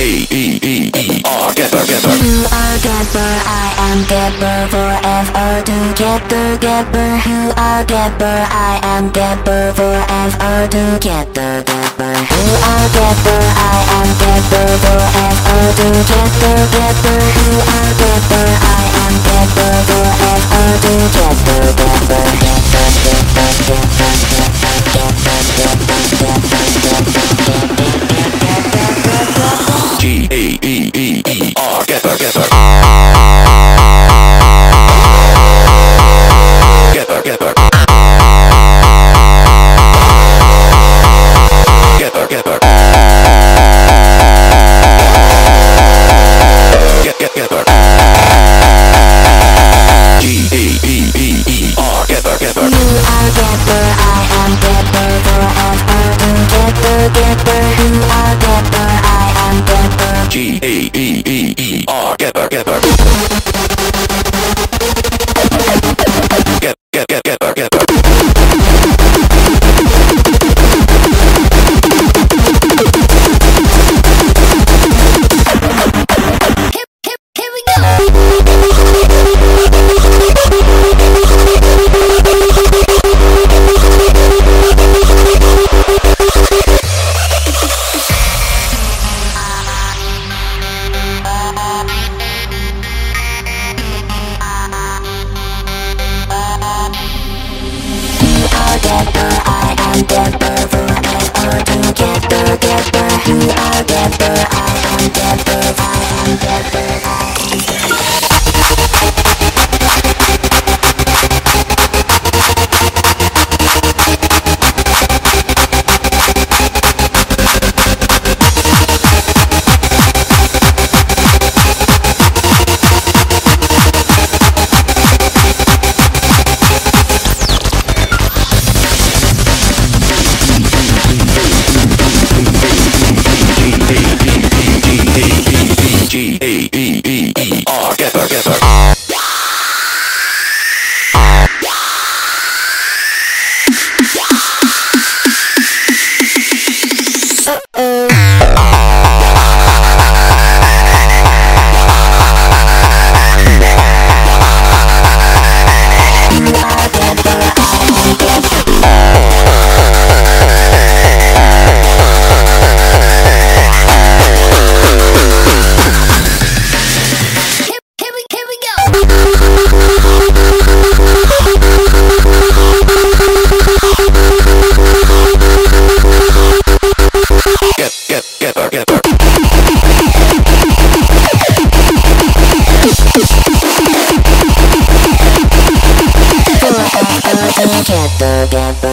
A E E E R Gabber Gabber. You are Gabber, I am Gabber forever together Gabber, you are Gabber, I am Gabber forever together Gabber. You are Gabber, I am Gabber forever together Gabber, you are Gabber, G E E E R Gabber Gabber. Gabber A E E E R Gabber Gabber. Get get get Gabber, I am Gabber forever together Gabber, you are Gabber, G Forever together, Gabber.